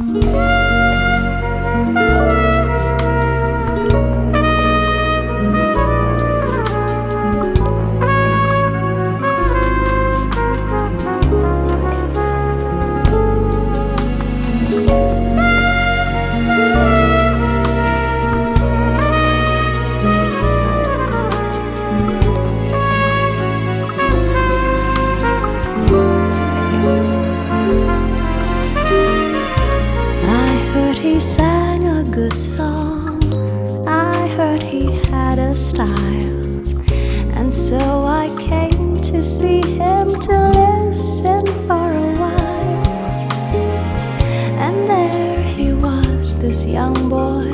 I style. And so I came to see him to listen for a while. And there he was, this young boy,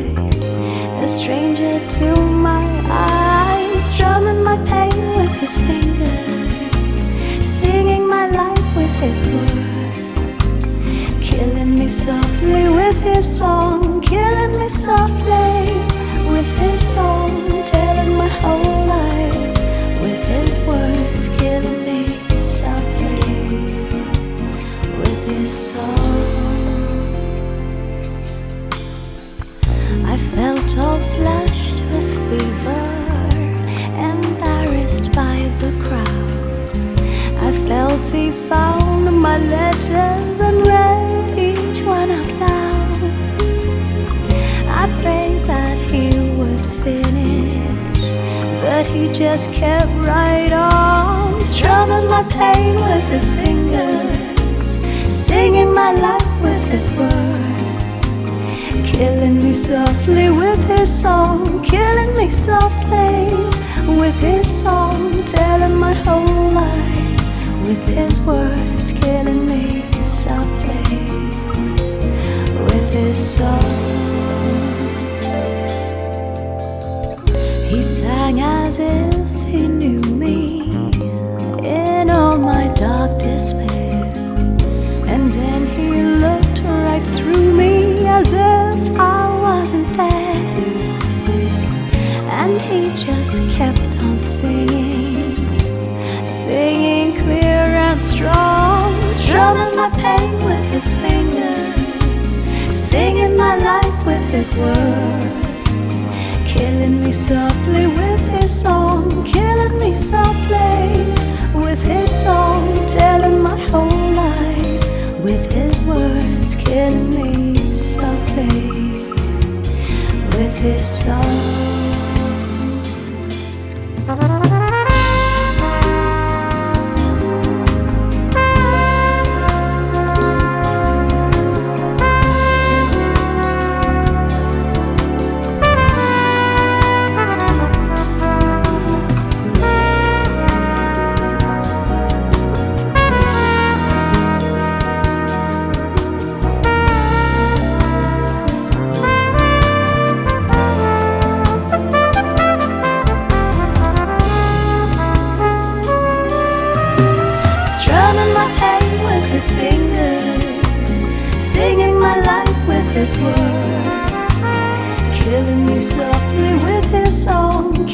a stranger to my eyes, strumming my pain with his fingers, singing my life with his words killing me softly with his song, killing me softly he found my letters and read each one out loud. I prayed that he would finish, but he just kept right on, strumming my pain with his fingers, singing my life with his words, killing me softly with his song, killing me softly with his song, telling my whole life with his words, killing me softly with his song. He sang as if he knew me in all my dark despair. My pain with his fingers, singing my life with his words, killing me softly with his song, killing me softly with his song, telling my whole life with his words, killing me softly with his song. His words, killing me softly with his song,